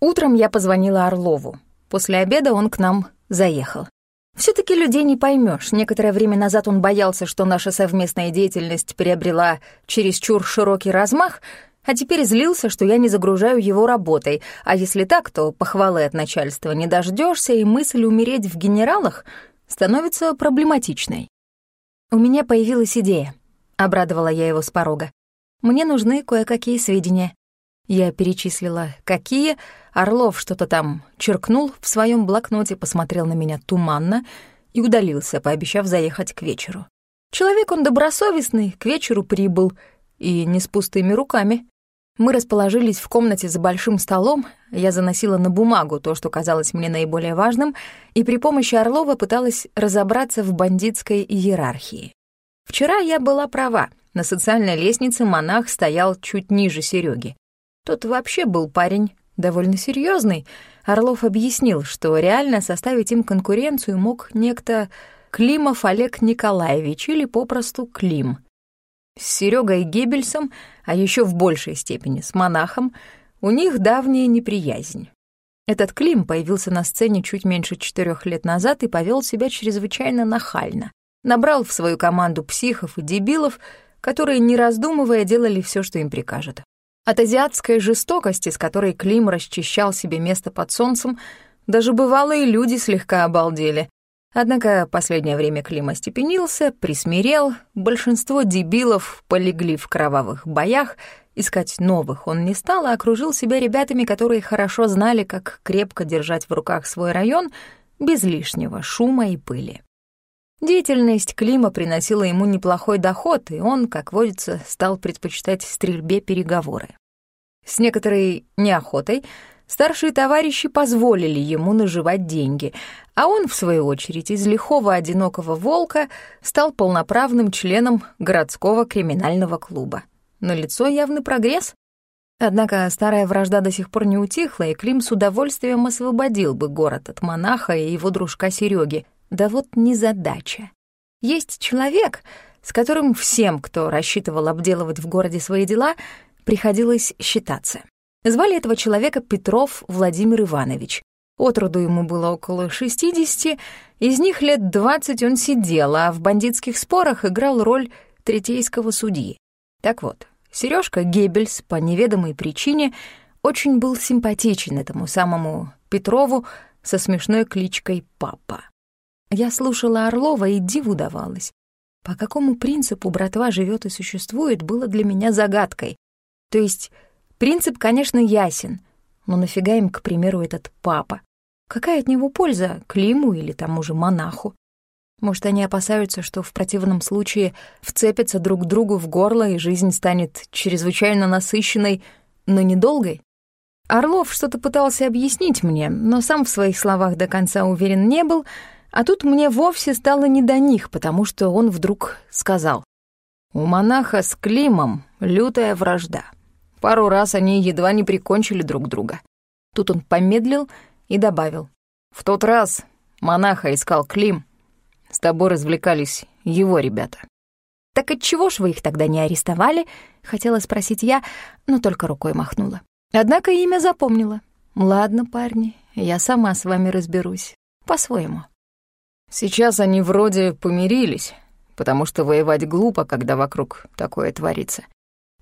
Утром я позвонила Орлову. После обеда он к нам заехал. все таки людей не поймешь. Некоторое время назад он боялся, что наша совместная деятельность приобрела чересчур широкий размах, а теперь злился, что я не загружаю его работой, а если так, то похвалы от начальства не дождешься, и мысль умереть в генералах становится проблематичной. «У меня появилась идея», — обрадовала я его с порога. «Мне нужны кое-какие сведения». Я перечислила, какие. Орлов что-то там черкнул в своем блокноте, посмотрел на меня туманно и удалился, пообещав заехать к вечеру. Человек он добросовестный, к вечеру прибыл, и не с пустыми руками. Мы расположились в комнате за большим столом, я заносила на бумагу то, что казалось мне наиболее важным, и при помощи Орлова пыталась разобраться в бандитской иерархии. Вчера я была права, на социальной лестнице монах стоял чуть ниже Сереги. Тот вообще был парень довольно серьезный. Орлов объяснил, что реально составить им конкуренцию мог некто Климов Олег Николаевич или попросту Клим — с Серегой Геббельсом, а еще в большей степени с монахом, у них давняя неприязнь. Этот Клим появился на сцене чуть меньше четырех лет назад и повел себя чрезвычайно нахально. Набрал в свою команду психов и дебилов, которые, не раздумывая, делали все, что им прикажут. От азиатской жестокости, с которой Клим расчищал себе место под солнцем, даже бывалые люди слегка обалдели, Однако последнее время Клим остепенился, присмирел, большинство дебилов полегли в кровавых боях, искать новых он не стал, а окружил себя ребятами, которые хорошо знали, как крепко держать в руках свой район без лишнего шума и пыли. Деятельность Клима приносила ему неплохой доход, и он, как водится, стал предпочитать стрельбе переговоры. С некоторой неохотой Старшие товарищи позволили ему наживать деньги, а он, в свою очередь, из лихого одинокого волка стал полноправным членом городского криминального клуба. На лицо явный прогресс. Однако старая вражда до сих пор не утихла, и Клим с удовольствием освободил бы город от монаха и его дружка Сереги. Да вот незадача. Есть человек, с которым всем, кто рассчитывал обделывать в городе свои дела, приходилось считаться. Звали этого человека Петров Владимир Иванович. Отроду ему было около 60, из них лет 20 он сидел, а в бандитских спорах играл роль третейского судьи. Так вот, Сережка Геббельс по неведомой причине очень был симпатичен этому самому Петрову со смешной кличкой «Папа». Я слушала Орлова и диву давалась. По какому принципу братва живет и существует, было для меня загадкой. То есть Принцип, конечно, ясен, но нафига им, к примеру, этот папа? Какая от него польза Климу или тому же монаху? Может, они опасаются, что в противном случае вцепятся друг другу в горло, и жизнь станет чрезвычайно насыщенной, но недолгой? Орлов что-то пытался объяснить мне, но сам в своих словах до конца уверен не был, а тут мне вовсе стало не до них, потому что он вдруг сказал. «У монаха с Климом лютая вражда. Пару раз они едва не прикончили друг друга. Тут он помедлил и добавил. «В тот раз монаха искал Клим. С тобой развлекались его ребята». «Так отчего ж вы их тогда не арестовали?» — хотела спросить я, но только рукой махнула. Однако имя запомнила. «Ладно, парни, я сама с вами разберусь. По-своему». Сейчас они вроде помирились, потому что воевать глупо, когда вокруг такое творится.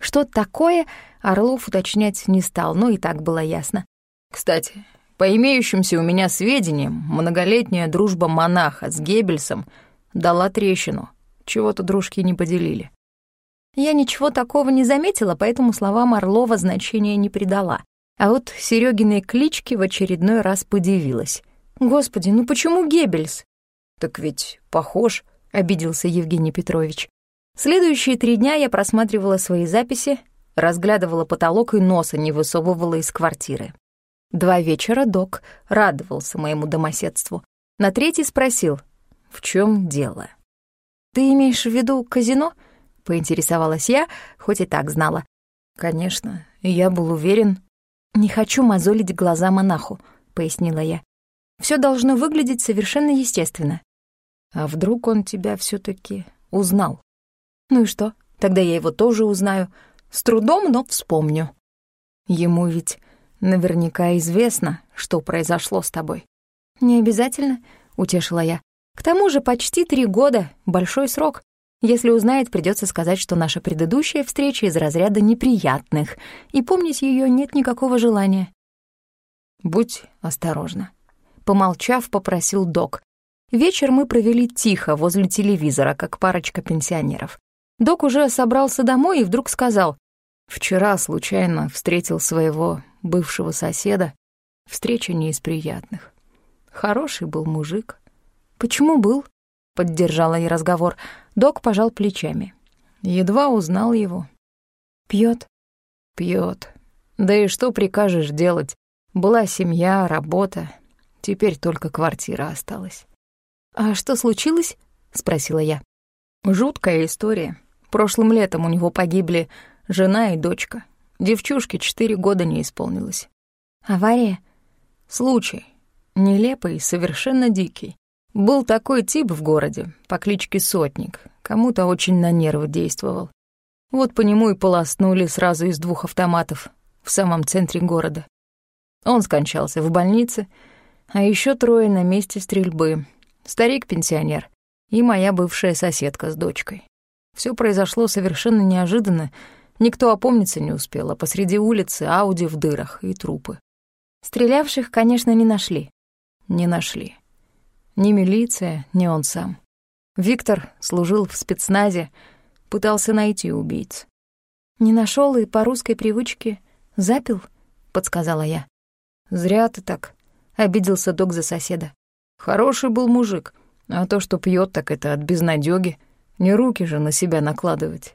Что такое, Орлов уточнять не стал, но и так было ясно. Кстати, по имеющимся у меня сведениям, многолетняя дружба монаха с Геббельсом дала трещину. Чего-то дружки не поделили. Я ничего такого не заметила, поэтому словам Орлова значения не придала. А вот Серёгиной кличке в очередной раз подивилась. «Господи, ну почему Геббельс?» «Так ведь похож», — обиделся Евгений Петрович. Следующие три дня я просматривала свои записи, разглядывала потолок и носа не высовывала из квартиры. Два вечера док радовался моему домоседству. На третий спросил, в чем дело. «Ты имеешь в виду казино?» — поинтересовалась я, хоть и так знала. «Конечно, я был уверен». «Не хочу мозолить глаза монаху», — пояснила я. Все должно выглядеть совершенно естественно». «А вдруг он тебя все таки узнал?» Ну и что? Тогда я его тоже узнаю. С трудом, но вспомню. Ему ведь Наверняка известно, что произошло с тобой. «Не обязательно», — утешила я. «К тому же почти три года — большой срок. Если узнает, придется сказать, что наша предыдущая встреча из разряда неприятных, и помнить ее нет никакого желания». «Будь осторожна», — помолчав, попросил док. Вечер мы провели тихо возле телевизора, как парочка пенсионеров. Док уже собрался домой и вдруг сказал, «Вчера случайно встретил своего бывшего соседа. Встреча не из приятных. Хороший был мужик. Почему был? Поддержала я разговор. Док пожал плечами. Едва узнал его. Пьет. Пьет. Да и что прикажешь делать? Была семья, работа. Теперь только квартира осталась. А что случилось? спросила я. Жуткая история. Прошлым летом у него погибли жена и дочка. Девчушке четыре года не исполнилось. Авария? Случай. Нелепый, совершенно дикий. Был такой тип в городе, по кличке Сотник. Кому-то очень на нервы действовал. Вот по нему и полоснули сразу из двух автоматов в самом центре города. Он скончался в больнице, а еще трое на месте стрельбы. Старик-пенсионер и моя бывшая соседка с дочкой. Все произошло совершенно неожиданно, Никто опомниться не успел, а посреди улицы Ауди в дырах и трупы. Стрелявших, конечно, не нашли. Не нашли. Ни милиция, ни он сам. Виктор служил в спецназе, пытался найти убийц. «Не нашел и по русской привычке запил?» — подсказала я. «Зря ты так», — обиделся док за соседа. «Хороший был мужик, а то, что пьет, так это от безнадёги. Не руки же на себя накладывать».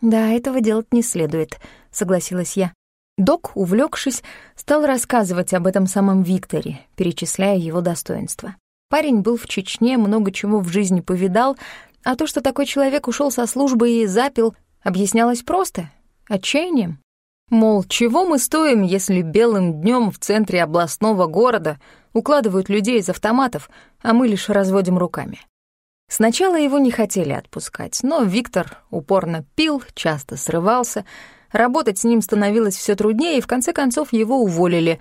«Да, этого делать не следует», — согласилась я. Док, увлекшись, стал рассказывать об этом самом Викторе, перечисляя его достоинства. Парень был в Чечне, много чего в жизни повидал, а то, что такой человек ушел со службы и запил, объяснялось просто — отчаянием. Мол, чего мы стоим, если белым днем в центре областного города укладывают людей из автоматов, а мы лишь разводим руками. Сначала его не хотели отпускать, но Виктор упорно пил, часто срывался. Работать с ним становилось все труднее, и в конце концов его уволили,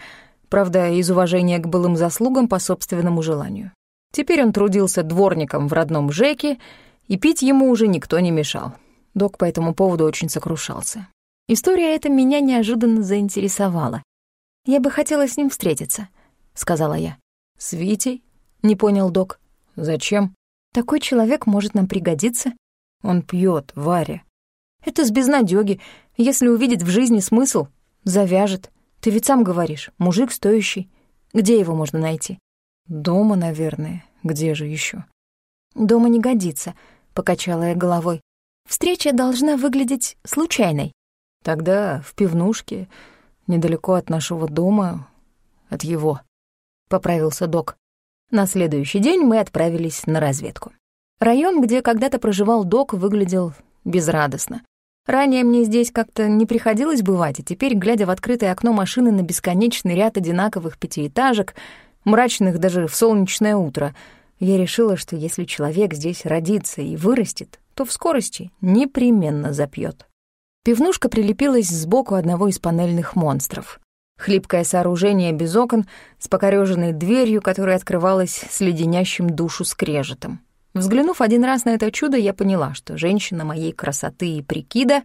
правда, из уважения к былым заслугам по собственному желанию. Теперь он трудился дворником в родном ЖЭКе, и пить ему уже никто не мешал. Док по этому поводу очень сокрушался. История эта меня неожиданно заинтересовала. «Я бы хотела с ним встретиться», — сказала я. «С Витей?» — не понял док. «Зачем?» Такой человек может нам пригодиться. Он пьет, Варя. Это с безнадёги. Если увидит в жизни смысл, завяжет. Ты ведь сам говоришь, мужик стоящий. Где его можно найти? Дома, наверное. Где же еще? Дома не годится, покачала я головой. Встреча должна выглядеть случайной. Тогда в пивнушке, недалеко от нашего дома, от его, поправился док. На следующий день мы отправились на разведку. Район, где когда-то проживал док, выглядел безрадостно. Ранее мне здесь как-то не приходилось бывать, и теперь, глядя в открытое окно машины на бесконечный ряд одинаковых пятиэтажек, мрачных даже в солнечное утро, я решила, что если человек здесь родится и вырастет, то в скорости непременно запьет. Пивнушка прилепилась сбоку одного из панельных монстров. Хлипкое сооружение без окон с покорёженной дверью, которая открывалась с леденящим душу скрежетом. Взглянув один раз на это чудо, я поняла, что женщина моей красоты и прикида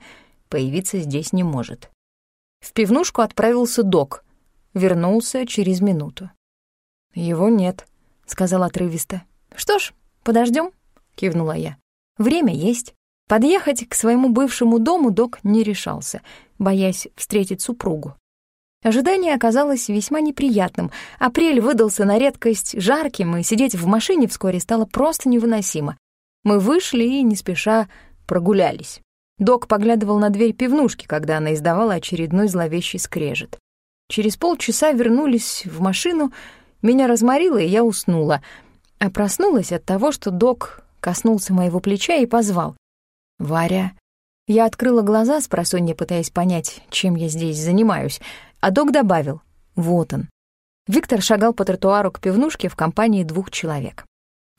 появиться здесь не может. В пивнушку отправился док. Вернулся через минуту. «Его нет», — сказал отрывисто. «Что ж, подождем, кивнула я. «Время есть». Подъехать к своему бывшему дому док не решался, боясь встретить супругу. Ожидание оказалось весьма неприятным. Апрель выдался на редкость жарким, и сидеть в машине вскоре стало просто невыносимо. Мы вышли и, не спеша, прогулялись. Док поглядывал на дверь пивнушки, когда она издавала очередной зловещий скрежет. Через полчаса вернулись в машину, меня разморило, и я уснула. А проснулась от того, что док коснулся моего плеча и позвал. «Варя». Я открыла глаза, с просонья пытаясь понять, чем я здесь занимаюсь, а док добавил «Вот он». Виктор шагал по тротуару к пивнушке в компании двух человек.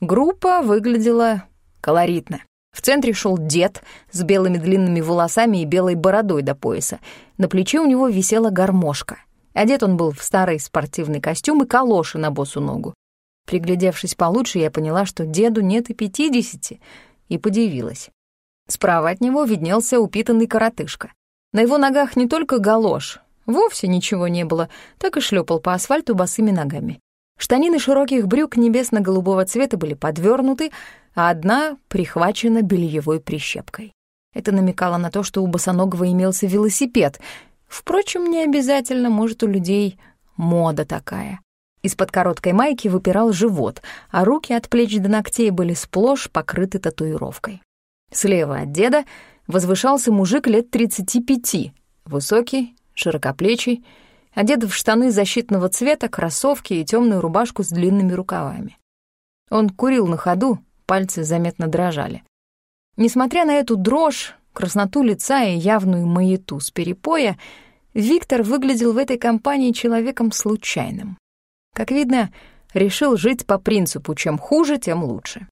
Группа выглядела колоритно. В центре шел дед с белыми длинными волосами и белой бородой до пояса. На плече у него висела гармошка. Одет он был в старый спортивный костюм и калоши на босу ногу. Приглядевшись получше, я поняла, что деду нет и пятидесяти, и подивилась. Справа от него виднелся упитанный коротышка. На его ногах не только галош, вовсе ничего не было, так и шлепал по асфальту босыми ногами. Штанины широких брюк небесно-голубого цвета были подвернуты, а одна прихвачена бельевой прищепкой. Это намекало на то, что у босоногого имелся велосипед. Впрочем, не обязательно, может, у людей мода такая. Из-под короткой майки выпирал живот, а руки от плеч до ногтей были сплошь покрыты татуировкой. Слева от деда возвышался мужик лет 35, высокий, широкоплечий, одет в штаны защитного цвета, кроссовки и темную рубашку с длинными рукавами. Он курил на ходу, пальцы заметно дрожали. Несмотря на эту дрожь, красноту лица и явную маяту с перепоя, Виктор выглядел в этой компании человеком случайным. Как видно, решил жить по принципу «чем хуже, тем лучше».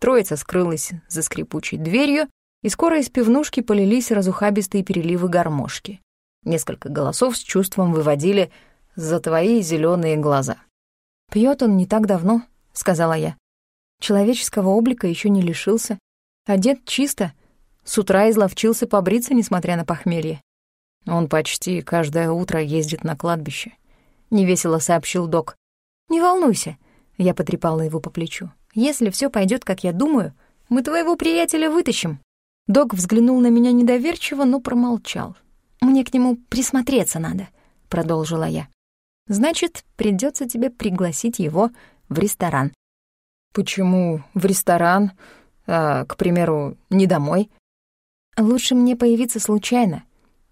Троица скрылась за скрипучей дверью, и скоро из пивнушки полились разухабистые переливы гармошки. Несколько голосов с чувством выводили «за твои зеленые глаза». Пьет он не так давно», — сказала я. Человеческого облика еще не лишился. Одет чисто. С утра изловчился побриться, несмотря на похмелье. Он почти каждое утро ездит на кладбище. Невесело сообщил док. «Не волнуйся», — я потрепала его по плечу. «Если все пойдет, как я думаю, мы твоего приятеля вытащим». Док взглянул на меня недоверчиво, но промолчал. «Мне к нему присмотреться надо», — продолжила я. «Значит, придется тебе пригласить его в ресторан». «Почему в ресторан, а, к примеру, не домой?» «Лучше мне появиться случайно.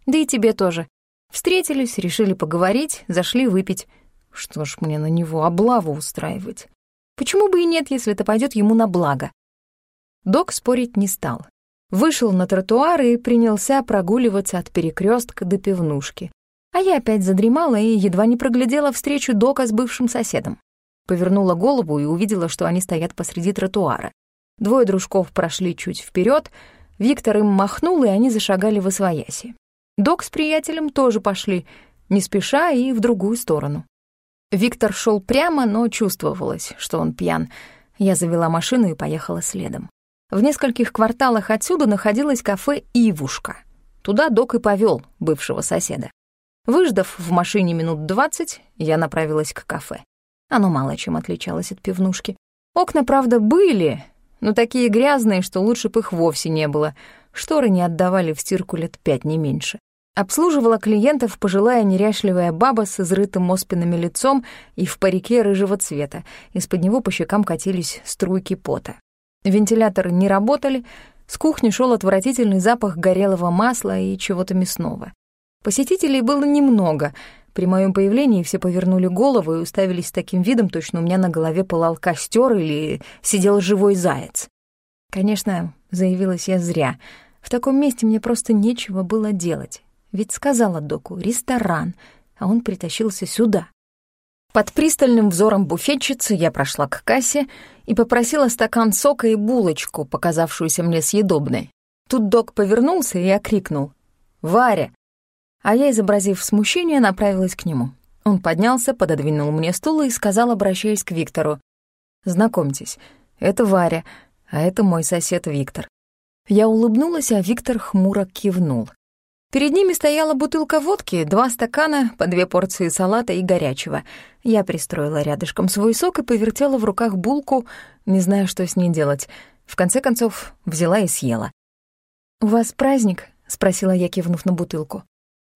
Да и тебе тоже. Встретились, решили поговорить, зашли выпить. Что ж мне на него облаву устраивать? Почему бы и нет, если это пойдет ему на благо?» Док спорить не стал вышел на тротуар и принялся прогуливаться от перекрестка до пивнушки. А я опять задремала и едва не проглядела встречу Дока с бывшим соседом. Повернула голову и увидела, что они стоят посреди тротуара. Двое дружков прошли чуть вперед, Виктор им махнул, и они зашагали в освояси. Док с приятелем тоже пошли, не спеша и в другую сторону. Виктор шел прямо, но чувствовалось, что он пьян. Я завела машину и поехала следом. В нескольких кварталах отсюда находилось кафе «Ивушка». Туда док и повел бывшего соседа. Выждав в машине минут двадцать, я направилась к кафе. Оно мало чем отличалось от пивнушки. Окна, правда, были, но такие грязные, что лучше бы их вовсе не было. Шторы не отдавали в стирку лет пять, не меньше. Обслуживала клиентов пожилая неряшливая баба с изрытым оспинами лицом и в парике рыжего цвета. Из-под него по щекам катились струйки пота. Вентиляторы не работали, с кухни шел отвратительный запах горелого масла и чего-то мясного. Посетителей было немного. При моем появлении все повернули голову и уставились с таким видом, точно у меня на голове пылал костер или сидел живой заяц. Конечно, заявилась я зря. В таком месте мне просто нечего было делать. Ведь сказала доку «ресторан», а он притащился сюда. Под пристальным взором буфетчицы я прошла к кассе и попросила стакан сока и булочку, показавшуюся мне съедобной. Тут док повернулся и окрикнул «Варя!», а я, изобразив смущение, направилась к нему. Он поднялся, пододвинул мне стул и сказал, обращаясь к Виктору «Знакомьтесь, это Варя, а это мой сосед Виктор». Я улыбнулась, а Виктор хмуро кивнул. Перед ними стояла бутылка водки, два стакана, по две порции салата и горячего. Я пристроила рядышком свой сок и повертела в руках булку, не зная, что с ней делать. В конце концов, взяла и съела. «У вас праздник?» — спросила я, кивнув на бутылку.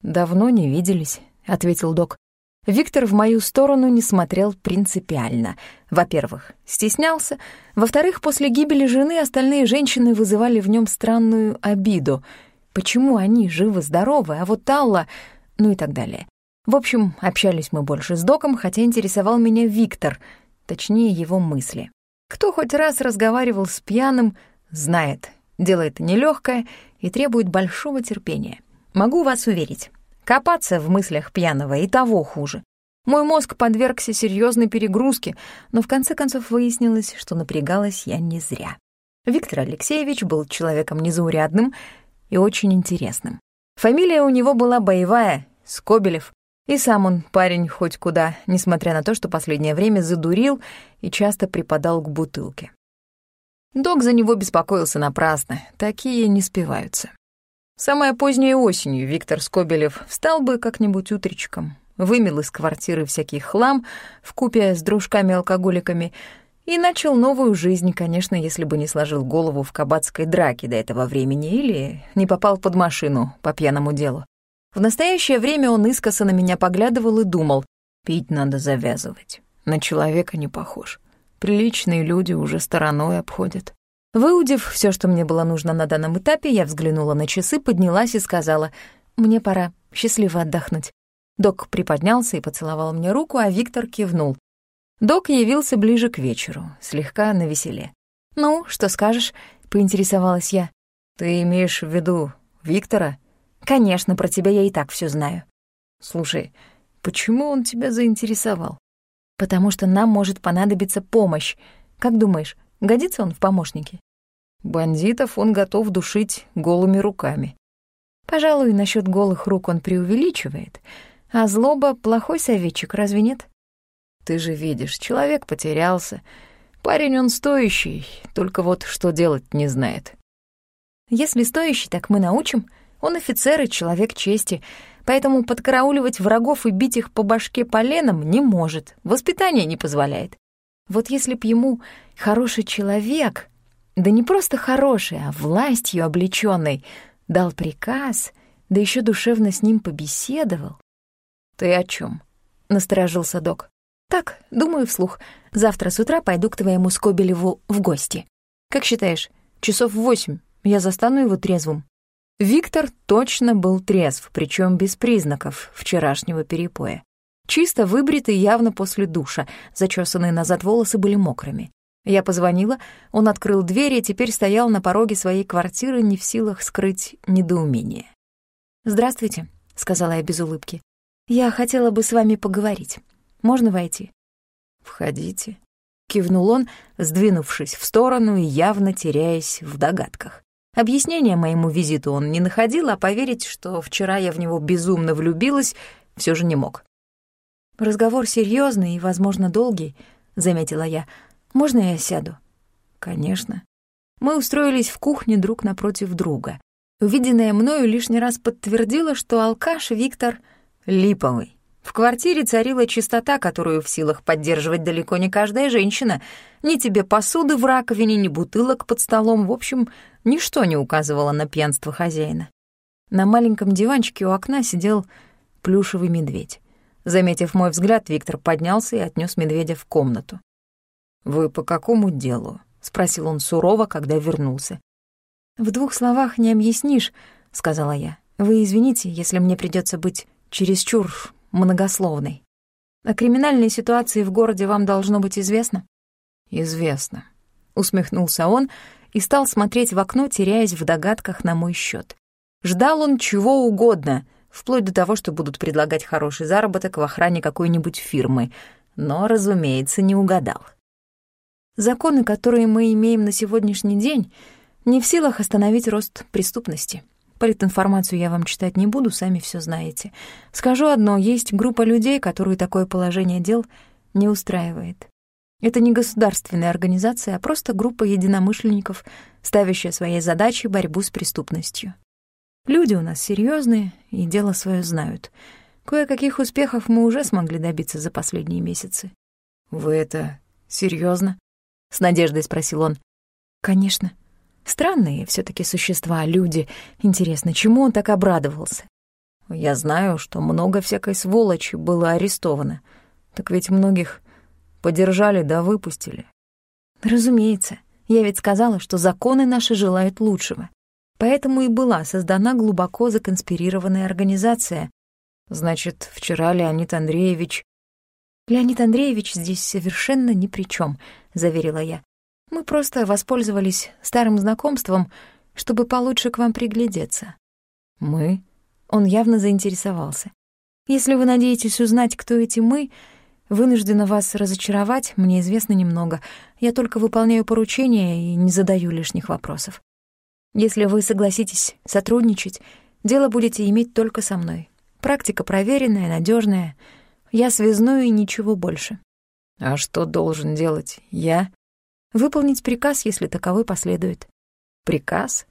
«Давно не виделись», — ответил док. Виктор в мою сторону не смотрел принципиально. Во-первых, стеснялся. Во-вторых, после гибели жены остальные женщины вызывали в нем странную обиду — Почему они живы-здоровы, а вот Алла... Ну и так далее. В общем, общались мы больше с доком, хотя интересовал меня Виктор, точнее, его мысли. Кто хоть раз разговаривал с пьяным, знает, дело это нелегкое и требует большого терпения. Могу вас уверить, копаться в мыслях пьяного и того хуже. Мой мозг подвергся серьезной перегрузке, но в конце концов выяснилось, что напрягалась я не зря. Виктор Алексеевич был человеком незаурядным и очень интересным. Фамилия у него была боевая — Скобелев. И сам он парень хоть куда, несмотря на то, что последнее время задурил и часто припадал к бутылке. Док за него беспокоился напрасно, такие не спиваются. Самое позднее осенью Виктор Скобелев встал бы как-нибудь утречком, вымел из квартиры всякий хлам в купе с дружками-алкоголиками и начал новую жизнь, конечно, если бы не сложил голову в кабацкой драке до этого времени или не попал под машину по пьяному делу. В настоящее время он искоса на меня поглядывал и думал, пить надо завязывать, на человека не похож. Приличные люди уже стороной обходят. Выудив все, что мне было нужно на данном этапе, я взглянула на часы, поднялась и сказала, «Мне пора, счастливо отдохнуть». Док приподнялся и поцеловал мне руку, а Виктор кивнул. Док явился ближе к вечеру, слегка навеселе. «Ну, что скажешь?» — поинтересовалась я. «Ты имеешь в виду Виктора?» «Конечно, про тебя я и так все знаю». «Слушай, почему он тебя заинтересовал?» «Потому что нам может понадобиться помощь. Как думаешь, годится он в помощники?» Бандитов он готов душить голыми руками. Пожалуй, насчет голых рук он преувеличивает, а злоба — плохой советчик, разве нет? Ты же видишь, человек потерялся. Парень он стоящий, только вот что делать не знает. Если стоящий, так мы научим. Он офицер и человек чести, поэтому подкарауливать врагов и бить их по башке поленом не может, воспитание не позволяет. Вот если б ему хороший человек да не просто хороший, а властью облечённый, дал приказ, да еще душевно с ним побеседовал. «Ты о чем? насторожился док. «Так, думаю вслух. Завтра с утра пойду к твоему Скобелеву в гости. Как считаешь, часов в восемь я застану его трезвым?» Виктор точно был трезв, причем без признаков вчерашнего перепоя. Чисто выбритый явно после душа, зачесанные назад волосы были мокрыми. Я позвонила, он открыл дверь и теперь стоял на пороге своей квартиры, не в силах скрыть недоумение. «Здравствуйте», — сказала я без улыбки. «Я хотела бы с вами поговорить. Можно войти?» «Входите», — кивнул он, сдвинувшись в сторону и явно теряясь в догадках. Объяснения моему визиту он не находил, а поверить, что вчера я в него безумно влюбилась, все же не мог. «Разговор серьезный и, возможно, долгий», — заметила я, — можно я сяду?» «Конечно». Мы устроились в кухне друг напротив друга. Увиденное мною лишний раз подтвердило, что алкаш Виктор липовый. В квартире царила чистота, которую в силах поддерживать далеко не каждая женщина. Ни тебе посуды в раковине, ни бутылок под столом. В общем, ничто не указывало на пьянство хозяина. На маленьком диванчике у окна сидел плюшевый медведь. Заметив мой взгляд, Виктор поднялся и отнес медведя в комнату. «Вы по какому делу?» — спросил он сурово, когда вернулся. «В двух словах не объяснишь», — сказала я. «Вы извините, если мне придется быть чересчур многословной. О криминальной ситуации в городе вам должно быть известно?» «Известно», — усмехнулся он и стал смотреть в окно, теряясь в догадках на мой счет. Ждал он чего угодно, вплоть до того, что будут предлагать хороший заработок в охране какой-нибудь фирмы, но, разумеется, не угадал. Законы, которые мы имеем на сегодняшний день, не в силах остановить рост преступности. Политинформацию я вам читать не буду, сами все знаете. Скажу одно, есть группа людей, которую такое положение дел не устраивает. Это не государственная организация, а просто группа единомышленников, ставящая своей задачей борьбу с преступностью. Люди у нас серьезные и дело свое знают. Кое-каких успехов мы уже смогли добиться за последние месяцы. Вы это серьезно? — с надеждой спросил он. «Конечно. Странные все таки существа, люди. Интересно, чему он так обрадовался? Я знаю, что много всякой сволочи было арестовано. Так ведь многих подержали да выпустили. Разумеется. Я ведь сказала, что законы наши желают лучшего. Поэтому и была создана глубоко законспирированная организация. Значит, вчера Леонид Андреевич «Леонид Андреевич здесь совершенно ни при чем, заверила я. «Мы просто воспользовались старым знакомством, чтобы получше к вам приглядеться». «Мы?» Он явно заинтересовался. «Если вы надеетесь узнать, кто эти «мы», вынуждена вас разочаровать, мне известно немного. Я только выполняю поручения и не задаю лишних вопросов. Если вы согласитесь сотрудничать, дело будете иметь только со мной. Практика проверенная, надежная. Я связную и ничего больше. А что должен делать я? Выполнить приказ, если таковой последует. Приказ?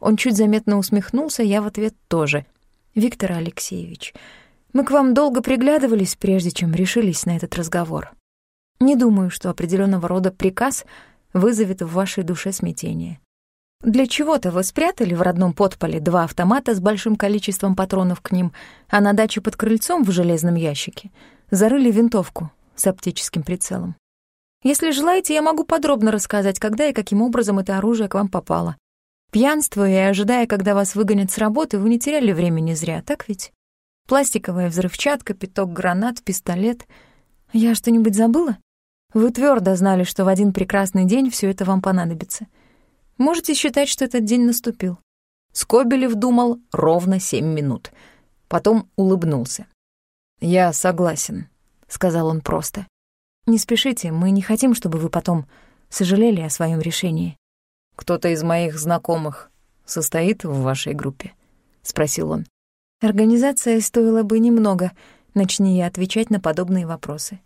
Он чуть заметно усмехнулся, я в ответ тоже. Виктор Алексеевич, мы к вам долго приглядывались, прежде чем решились на этот разговор. Не думаю, что определенного рода приказ вызовет в вашей душе смятение. Для чего-то вы спрятали в родном подполе два автомата с большим количеством патронов к ним, а на даче под крыльцом в железном ящике зарыли винтовку с оптическим прицелом. Если желаете, я могу подробно рассказать, когда и каким образом это оружие к вам попало. Пьянствуя и ожидая, когда вас выгонят с работы, вы не теряли времени зря, так ведь? Пластиковая взрывчатка, пяток гранат, пистолет. Я что-нибудь забыла? Вы твердо знали, что в один прекрасный день все это вам понадобится. Можете считать, что этот день наступил. Скобелев думал ровно семь минут. Потом улыбнулся. «Я согласен», — сказал он просто. «Не спешите, мы не хотим, чтобы вы потом сожалели о своем решении». «Кто-то из моих знакомых состоит в вашей группе?» — спросил он. «Организация стоила бы немного, начни я отвечать на подобные вопросы.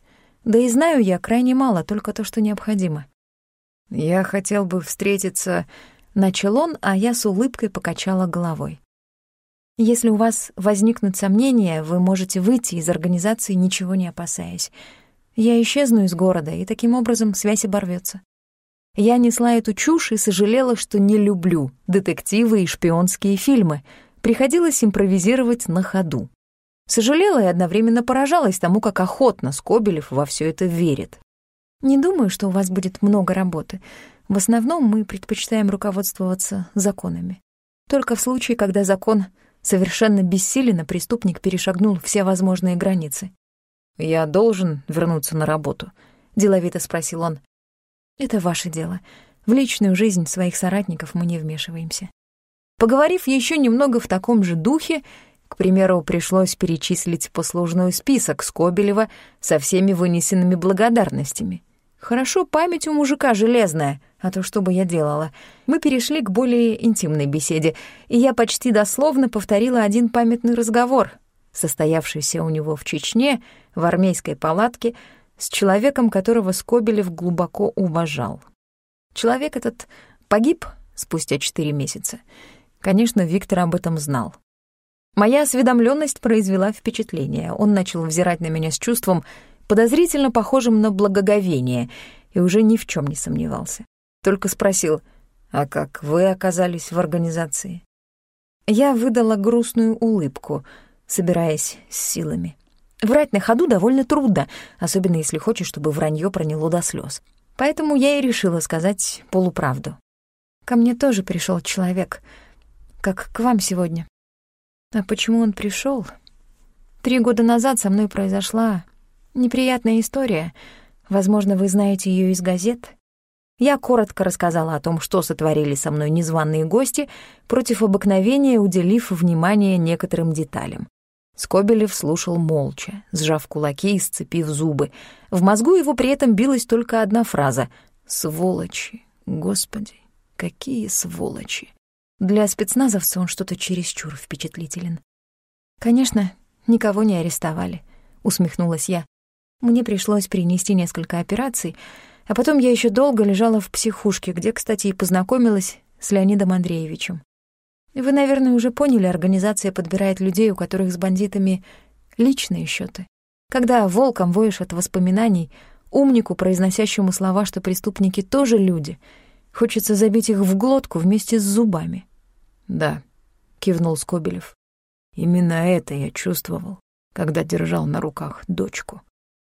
Да и знаю я крайне мало, только то, что необходимо». «Я хотел бы встретиться...» — начал он, а я с улыбкой покачала головой. «Если у вас возникнут сомнения, вы можете выйти из организации, ничего не опасаясь. Я исчезну из города, и таким образом связь оборвется. Я несла эту чушь и сожалела, что не люблю детективы и шпионские фильмы. Приходилось импровизировать на ходу. Сожалела и одновременно поражалась тому, как охотно Скобелев во все это верит. Не думаю, что у вас будет много работы. В основном мы предпочитаем руководствоваться законами. Только в случае, когда закон совершенно бессилен, преступник перешагнул все возможные границы. «Я должен вернуться на работу?» — деловито спросил он. «Это ваше дело. В личную жизнь своих соратников мы не вмешиваемся». Поговорив еще немного в таком же духе, к примеру, пришлось перечислить послужной список Скобелева со всеми вынесенными благодарностями. Хорошо, память у мужика железная, а то что бы я делала. Мы перешли к более интимной беседе, и я почти дословно повторила один памятный разговор, состоявшийся у него в Чечне, в армейской палатке, с человеком, которого Скобелев глубоко уважал. Человек этот погиб спустя четыре месяца. Конечно, Виктор об этом знал. Моя осведомленность произвела впечатление. Он начал взирать на меня с чувством, подозрительно похожим на благоговение, и уже ни в чем не сомневался. Только спросил, «А как вы оказались в организации?» Я выдала грустную улыбку, собираясь с силами. Врать на ходу довольно трудно, особенно если хочешь, чтобы вранье проняло до слез. Поэтому я и решила сказать полуправду. Ко мне тоже пришел человек, как к вам сегодня. А почему он пришел? Три года назад со мной произошла Неприятная история. Возможно, вы знаете ее из газет. Я коротко рассказала о том, что сотворили со мной незваные гости, против обыкновения уделив внимание некоторым деталям. Скобелев слушал молча, сжав кулаки и сцепив зубы. В мозгу его при этом билась только одна фраза «Сволочи! Господи, какие сволочи!» Для спецназовца он что-то чересчур впечатлителен. «Конечно, никого не арестовали», — усмехнулась я. Мне пришлось принести несколько операций, а потом я еще долго лежала в психушке, где, кстати, и познакомилась с Леонидом Андреевичем. Вы, наверное, уже поняли, организация подбирает людей, у которых с бандитами личные счеты. Когда волком воешь от воспоминаний, умнику, произносящему слова, что преступники тоже люди, хочется забить их в глотку вместе с зубами. «Да», — кивнул Скобелев. «Именно это я чувствовал, когда держал на руках дочку».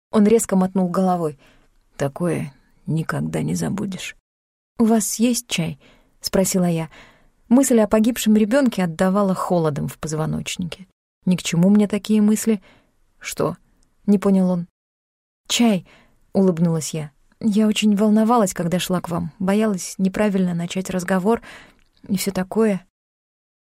Он резко мотнул головой. «Такое никогда не забудешь». «У вас есть чай?» — спросила я. Мысль о погибшем ребенке отдавала холодом в позвоночнике. «Ни к чему мне такие мысли». «Что?» — не понял он. «Чай», — улыбнулась я. «Я очень волновалась, когда шла к вам. Боялась неправильно начать разговор и все такое».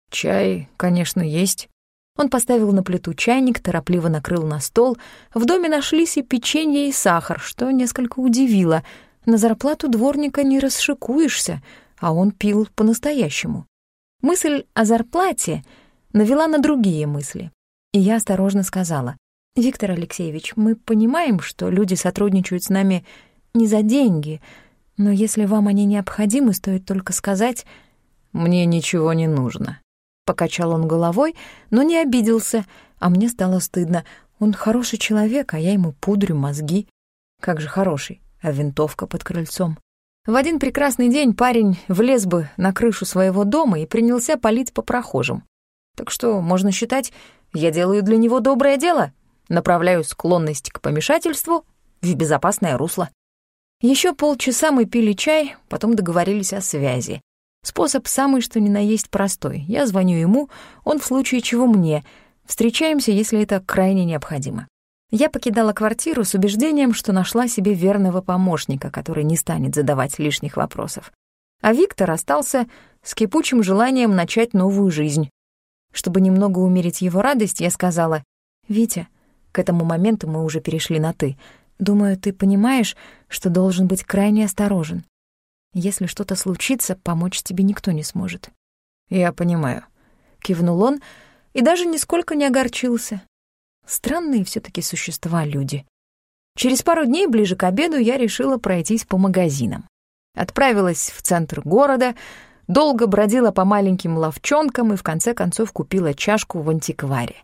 «Чай, конечно, есть», он поставил на плиту чайник, торопливо накрыл на стол. В доме нашлись и печенье, и сахар, что несколько удивило. На зарплату дворника не расшикуешься, а он пил по-настоящему. Мысль о зарплате навела на другие мысли. И я осторожно сказала. «Виктор Алексеевич, мы понимаем, что люди сотрудничают с нами не за деньги, но если вам они необходимы, стоит только сказать...» «Мне ничего не нужно», — покачал он головой, но не обиделся, а мне стало стыдно. Он хороший человек, а я ему пудрю мозги. Как же хороший, а винтовка под крыльцом. В один прекрасный день парень влез бы на крышу своего дома и принялся палить по прохожим. Так что, можно считать, я делаю для него доброе дело, направляю склонность к помешательству в безопасное русло. Еще полчаса мы пили чай, потом договорились о связи. Способ самый что ни на есть простой. Я звоню ему, он в случае чего мне. Встречаемся, если это крайне необходимо. Я покидала квартиру с убеждением, что нашла себе верного помощника, который не станет задавать лишних вопросов. А Виктор остался с кипучим желанием начать новую жизнь, чтобы немного умерить его радость, я сказала, «Витя, к этому моменту мы уже перешли на «ты». Думаю, ты понимаешь, что должен быть крайне осторожен. Если что-то случится, помочь тебе никто не сможет». «Я понимаю», — кивнул он и даже нисколько не огорчился. Странные все таки существа люди. Через пару дней, ближе к обеду, я решила пройтись по магазинам. Отправилась в центр города — долго бродила по маленьким ловчонкам и в конце концов купила чашку в антикваре.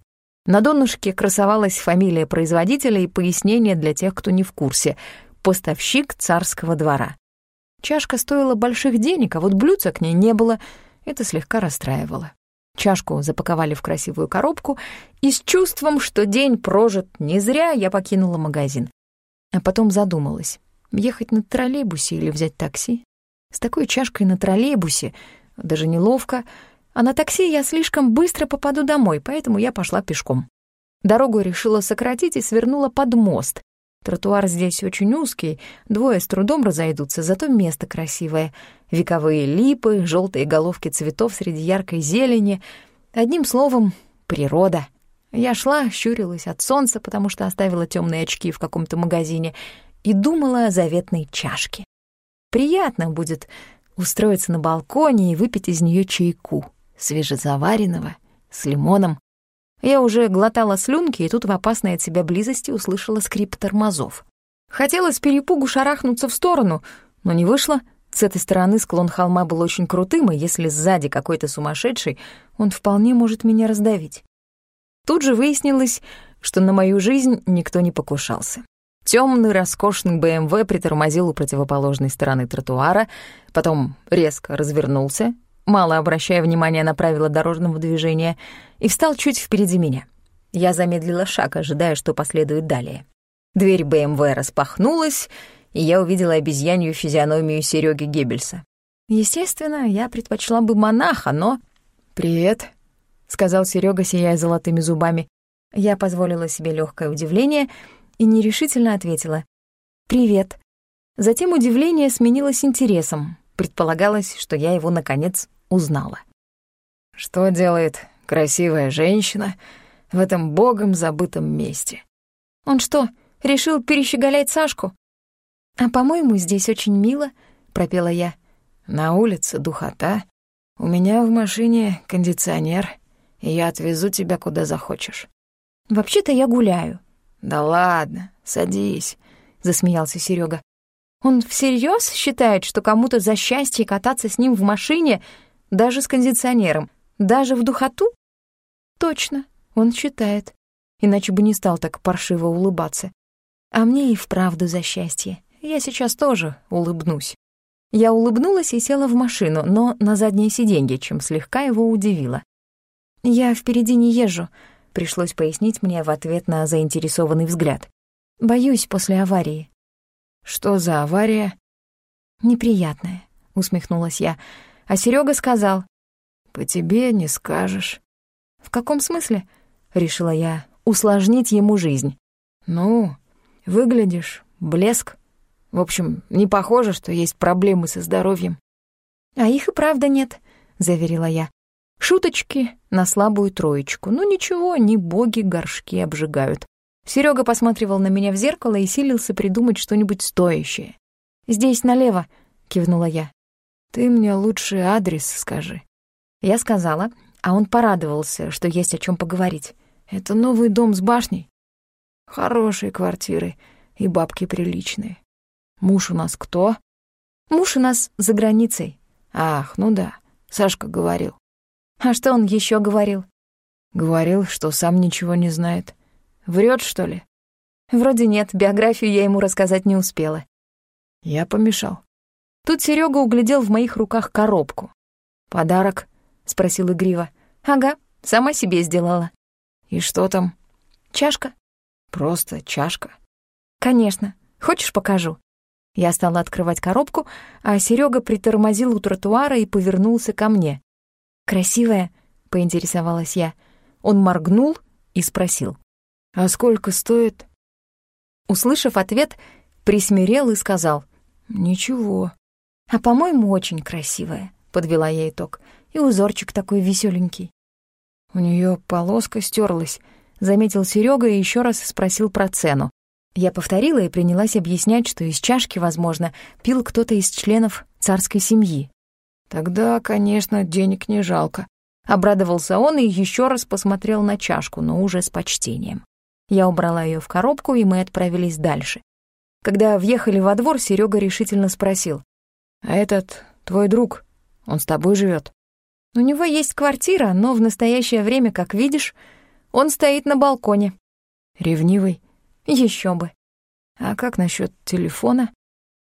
На донышке красовалась фамилия производителя и пояснение для тех, кто не в курсе — поставщик царского двора. Чашка стоила больших денег, а вот блюдца к ней не было. Это слегка расстраивало. Чашку запаковали в красивую коробку, и с чувством, что день прожит не зря, я покинула магазин. А потом задумалась, ехать на троллейбусе или взять такси. С такой чашкой на троллейбусе даже неловко, а на такси я слишком быстро попаду домой, поэтому я пошла пешком. Дорогу решила сократить и свернула под мост. Тротуар здесь очень узкий, двое с трудом разойдутся, зато место красивое. Вековые липы, желтые головки цветов среди яркой зелени. Одним словом, природа. Я шла, щурилась от солнца, потому что оставила темные очки в каком-то магазине, и думала о заветной чашке. Приятно будет устроиться на балконе и выпить из нее чайку, свежезаваренного, с лимоном. Я уже глотала слюнки, и тут в опасной от себя близости услышала скрип тормозов. Хотела с перепугу шарахнуться в сторону, но не вышло. С этой стороны склон холма был очень крутым, и если сзади какой-то сумасшедший, он вполне может меня раздавить. Тут же выяснилось, что на мою жизнь никто не покушался. Темный, роскошный БМВ притормозил у противоположной стороны тротуара, потом резко развернулся, мало обращая внимания на правила дорожного движения, и встал чуть впереди меня. Я замедлила шаг, ожидая, что последует далее. Дверь БМВ распахнулась, и я увидела обезьянью физиономию Сереги Геббельса. Естественно, я предпочла бы монаха, но... «Привет», — сказал Серега, сияя золотыми зубами. Я позволила себе легкое удивление — и нерешительно ответила «Привет». Затем удивление сменилось интересом. Предполагалось, что я его, наконец, узнала. «Что делает красивая женщина в этом богом забытом месте?» «Он что, решил перещеголять Сашку?» «А, по-моему, здесь очень мило», — пропела я. «На улице духота. У меня в машине кондиционер, и я отвезу тебя куда захочешь». «Вообще-то я гуляю», «Да ладно, садись», — засмеялся Серега. «Он всерьез считает, что кому-то за счастье кататься с ним в машине, даже с кондиционером, даже в духоту?» «Точно, он считает, иначе бы не стал так паршиво улыбаться. А мне и вправду за счастье. Я сейчас тоже улыбнусь». Я улыбнулась и села в машину, но на заднее сиденье, чем слегка его удивила. «Я впереди не езжу», пришлось пояснить мне в ответ на заинтересованный взгляд. «Боюсь после аварии». «Что за авария?» «Неприятная», — усмехнулась я. А Серега сказал. «По тебе не скажешь». «В каком смысле?» — решила я усложнить ему жизнь. «Ну, выглядишь, блеск. В общем, не похоже, что есть проблемы со здоровьем». «А их и правда нет», — заверила я. Шуточки на слабую троечку. Ну ничего, не боги горшки обжигают. Серега посматривал на меня в зеркало и силился придумать что-нибудь стоящее. «Здесь налево», — кивнула я. «Ты мне лучший адрес скажи». Я сказала, а он порадовался, что есть о чем поговорить. Это новый дом с башней. Хорошие квартиры и бабки приличные. Муж у нас кто? Муж у нас за границей. Ах, ну да, Сашка говорил. А что он еще говорил? Говорил, что сам ничего не знает. Врет, что ли? Вроде нет, биографию я ему рассказать не успела. Я помешал. Тут Серега углядел в моих руках коробку. «Подарок?» — спросил игриво. «Ага, сама себе сделала». «И что там?» «Чашка». «Просто чашка?» «Конечно. Хочешь, покажу?» Я стала открывать коробку, а Серега притормозил у тротуара и повернулся ко мне. «Красивая?» — поинтересовалась я. Он моргнул и спросил. «А сколько стоит?» Услышав ответ, присмирел и сказал. «Ничего». «А, по-моему, очень красивая», — подвела я итог. «И узорчик такой веселенький. «У нее полоска стерлась, заметил Серега и еще раз спросил про цену. Я повторила и принялась объяснять, что из чашки, возможно, пил кто-то из членов царской семьи. «Тогда, конечно, денег не жалко», — обрадовался он и еще раз посмотрел на чашку, но уже с почтением. Я убрала ее в коробку, и мы отправились дальше. Когда въехали во двор, Серега решительно спросил. «А этот твой друг, он с тобой живет? «У него есть квартира, но в настоящее время, как видишь, он стоит на балконе». «Ревнивый?» Еще бы. А как насчет телефона?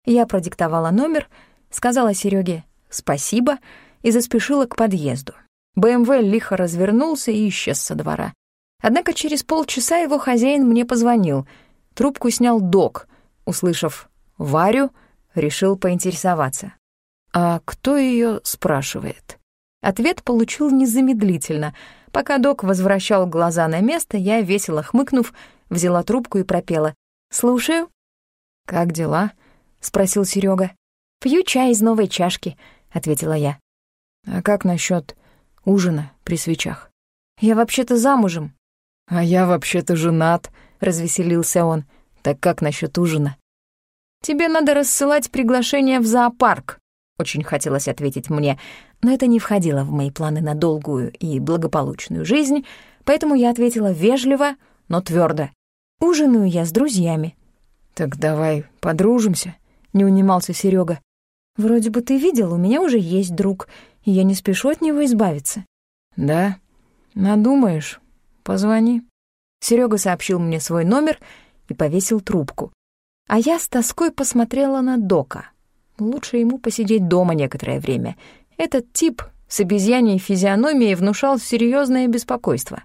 Я продиктовала номер, сказала Сереге «спасибо» и заспешила к подъезду. БМВ лихо развернулся и исчез со двора. Однако через полчаса его хозяин мне позвонил. Трубку снял док. Услышав «Варю», решил поинтересоваться. «А кто ее спрашивает?» Ответ получил незамедлительно. Пока док возвращал глаза на место, я, весело хмыкнув, взяла трубку и пропела. «Слушаю». «Как дела?» — спросил Серега. «Пью чай из новой чашки», — ответила я. «А как насчет ужина при свечах?» «Я вообще-то замужем». «А я вообще-то женат», — развеселился он. «Так как насчет ужина?» «Тебе надо рассылать приглашение в зоопарк», — очень хотелось ответить мне, но это не входило в мои планы на долгую и благополучную жизнь, поэтому я ответила вежливо, но твердо. Ужинаю я с друзьями. Так давай подружимся, не унимался Серега. Вроде бы ты видел, у меня уже есть друг, и я не спешу от него избавиться. Да? Надумаешь, позвони. Серега сообщил мне свой номер и повесил трубку. А я с тоской посмотрела на Дока. Лучше ему посидеть дома некоторое время. Этот тип с обезьяней физиономией внушал серьезное беспокойство.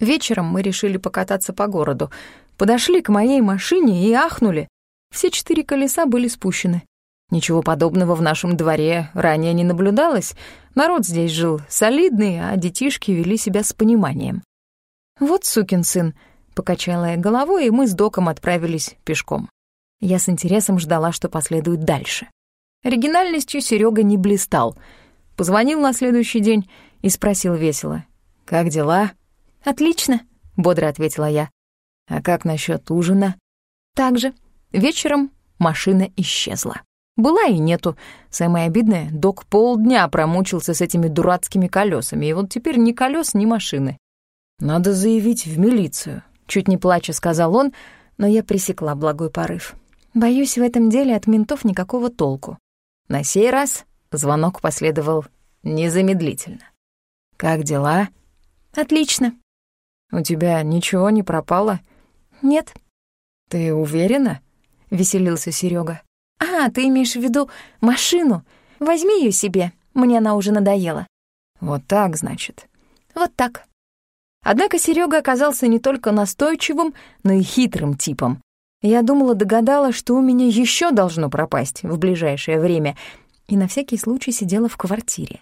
Вечером мы решили покататься по городу. Подошли к моей машине и ахнули. Все четыре колеса были спущены. Ничего подобного в нашем дворе ранее не наблюдалось. Народ здесь жил солидный, а детишки вели себя с пониманием. «Вот сукин сын», — покачала я головой, и мы с доком отправились пешком. Я с интересом ждала, что последует дальше. Оригинальностью Серега не блистал. Позвонил на следующий день и спросил весело. «Как дела?» «Отлично», — бодро ответила я. «А как насчет ужина?» «Так же. Вечером машина исчезла. Была и нету. Самое обидное, док полдня промучился с этими дурацкими колесами, и вот теперь ни колес, ни машины. «Надо заявить в милицию», — чуть не плача сказал он, но я пресекла благой порыв. Боюсь, в этом деле от ментов никакого толку. На сей раз звонок последовал незамедлительно. «Как дела?» «Отлично. У тебя ничего не пропало? Нет. Ты уверена? Веселился Серега. А, ты имеешь в виду машину? Возьми ее себе, мне она уже надоела. Вот так, значит. Вот так. Однако Серега оказался не только настойчивым, но и хитрым типом. Я думала, догадала, что у меня еще должно пропасть в ближайшее время, и на всякий случай сидела в квартире.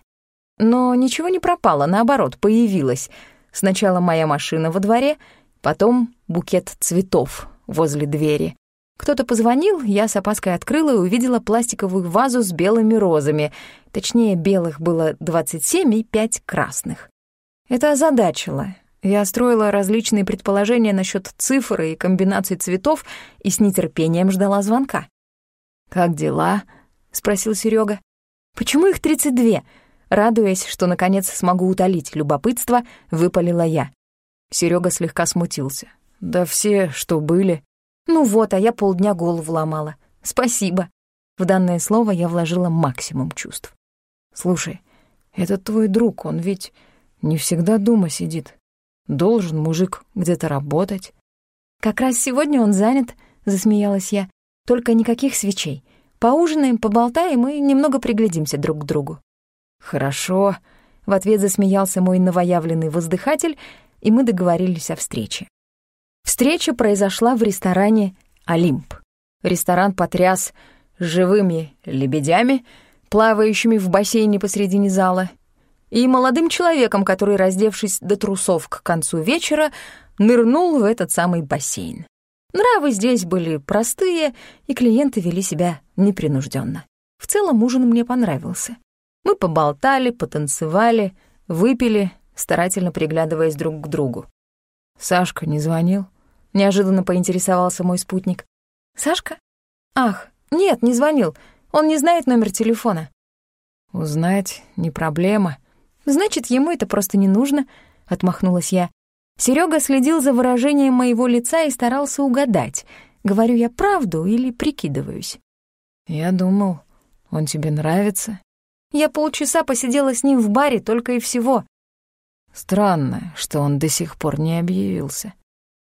Но ничего не пропало, наоборот, появилось — Сначала моя машина во дворе, потом букет цветов возле двери. Кто-то позвонил, я с опаской открыла и увидела пластиковую вазу с белыми розами. Точнее, белых было 27 и 5 красных. Это озадачило. Я строила различные предположения насчет цифр и комбинаций цветов и с нетерпением ждала звонка. «Как дела?» — спросил Серега. «Почему их 32?» Радуясь, что наконец смогу утолить любопытство, выпалила я. Серега слегка смутился. «Да все, что были». «Ну вот, а я полдня голову ломала. Спасибо». В данное слово я вложила максимум чувств. «Слушай, это твой друг, он ведь не всегда дома сидит. Должен мужик где-то работать». «Как раз сегодня он занят», — засмеялась я. «Только никаких свечей. Поужинаем, поболтаем и немного приглядимся друг к другу». «Хорошо», — в ответ засмеялся мой новоявленный воздыхатель, и мы договорились о встрече. Встреча произошла в ресторане «Олимп». Ресторан потряс живыми лебедями, плавающими в бассейне посредине зала, и молодым человеком, который, раздевшись до трусов к концу вечера, нырнул в этот самый бассейн. Нравы здесь были простые, и клиенты вели себя непринужденно. В целом ужин мне понравился. Мы поболтали, потанцевали, выпили, старательно приглядываясь друг к другу. «Сашка не звонил?» — неожиданно поинтересовался мой спутник. «Сашка? Ах, нет, не звонил. Он не знает номер телефона». «Узнать не проблема». «Значит, ему это просто не нужно», — отмахнулась я. Серега следил за выражением моего лица и старался угадать, говорю я правду или прикидываюсь. «Я думал, он тебе нравится?» Я полчаса посидела с ним в баре только и всего. Странно, что он до сих пор не объявился.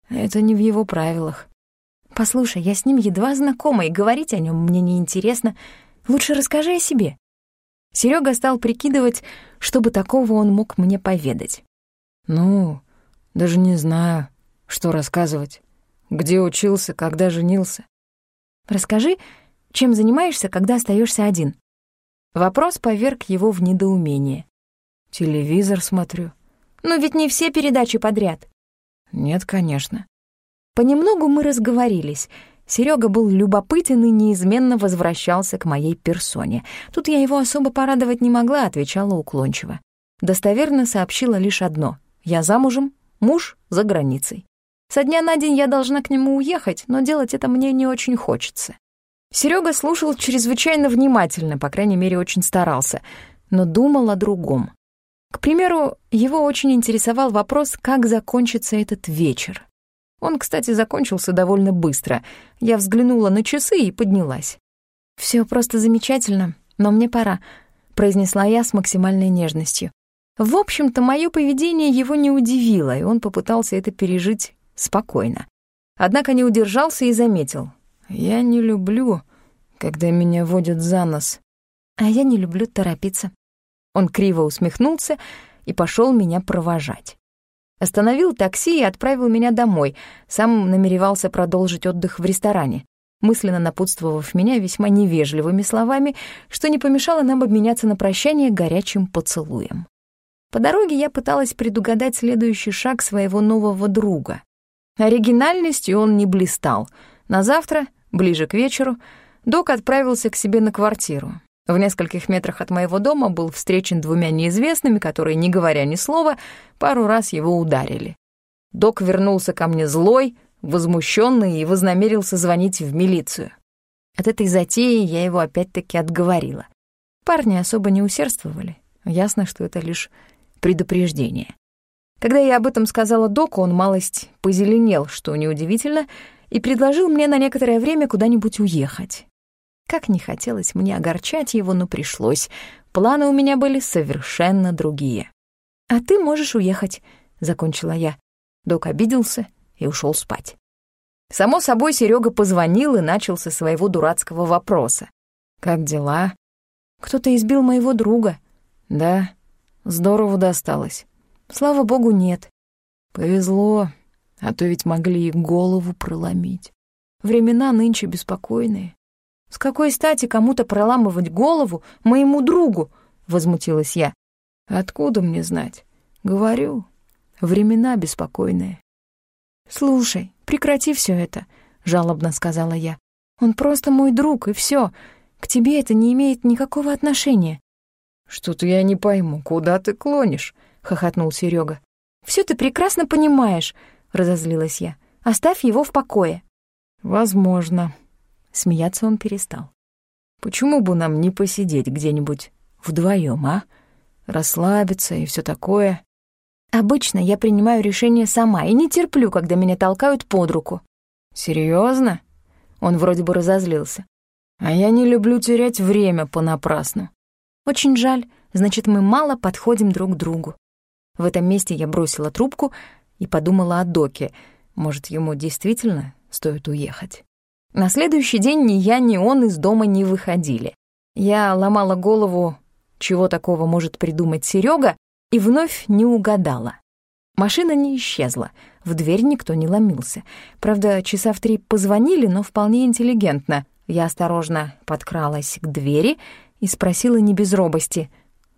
Это не в его правилах. Послушай, я с ним едва знакома, и говорить о нем мне неинтересно. Лучше расскажи о себе. Серега стал прикидывать, чтобы такого он мог мне поведать. Ну, даже не знаю, что рассказывать. Где учился, когда женился. Расскажи, чем занимаешься, когда остаешься один. Вопрос поверг его в недоумение. Телевизор смотрю. Но ведь не все передачи подряд. Нет, конечно. Понемногу мы разговорились. Серега был любопытен и неизменно возвращался к моей персоне. Тут я его особо порадовать не могла, отвечала уклончиво. Достоверно сообщила лишь одно. Я замужем, муж за границей. Со дня на день я должна к нему уехать, но делать это мне не очень хочется. Серега слушал чрезвычайно внимательно, по крайней мере, очень старался, но думал о другом. К примеру, его очень интересовал вопрос, как закончится этот вечер. Он, кстати, закончился довольно быстро. Я взглянула на часы и поднялась. Все просто замечательно, но мне пора», — произнесла я с максимальной нежностью. В общем-то, мое поведение его не удивило, и он попытался это пережить спокойно. Однако не удержался и заметил. «Я не люблю, когда меня водят за нос». «А я не люблю торопиться». Он криво усмехнулся и пошел меня провожать. Остановил такси и отправил меня домой, сам намеревался продолжить отдых в ресторане, мысленно напутствовав меня весьма невежливыми словами, что не помешало нам обменяться на прощание горячим поцелуем. По дороге я пыталась предугадать следующий шаг своего нового друга. Оригинальностью он не блистал. На завтра, ближе к вечеру, док отправился к себе на квартиру. В нескольких метрах от моего дома был встречен двумя неизвестными, которые, не говоря ни слова, пару раз его ударили. Док вернулся ко мне злой, возмущенный и вознамерился звонить в милицию. От этой затеи я его опять-таки отговорила. Парни особо не усердствовали. Ясно, что это лишь предупреждение. Когда я об этом сказала доку, он малость позеленел, что неудивительно, и предложил мне на некоторое время куда-нибудь уехать. Как не хотелось мне огорчать его, но пришлось. Планы у меня были совершенно другие. «А ты можешь уехать», — закончила я. Док обиделся и ушел спать. Само собой, Серега позвонил и начал со своего дурацкого вопроса. «Как дела?» «Кто-то избил моего друга». «Да, Здорово досталось. Слава богу, нет. Повезло, а то ведь могли и голову проломить. Времена нынче беспокойные. С какой стати кому-то проламывать голову моему другу? Возмутилась я. Откуда мне знать? Говорю, времена беспокойные. Слушай, прекрати все это, жалобно сказала я. Он просто мой друг, и все. К тебе это не имеет никакого отношения. «Что-то я не пойму, куда ты клонишь?» — хохотнул Серега. Все ты прекрасно понимаешь», — разозлилась я. «Оставь его в покое». «Возможно». Смеяться он перестал. «Почему бы нам не посидеть где-нибудь вдвоем, а? Расслабиться и все такое». Обычно я принимаю решение сама и не терплю, когда меня толкают под руку. Серьезно? Он вроде бы разозлился. А я не люблю терять время понапрасну. Очень жаль, значит, мы мало подходим друг к другу. В этом месте я бросила трубку и подумала о Доке. Может, ему действительно стоит уехать. На следующий день ни я, ни он из дома не выходили. Я ломала голову, чего такого может придумать Серега, и вновь не угадала. Машина не исчезла, в дверь никто не ломился. Правда, часа в три позвонили, но вполне интеллигентно. Я осторожно подкралась к двери и спросила не без робости.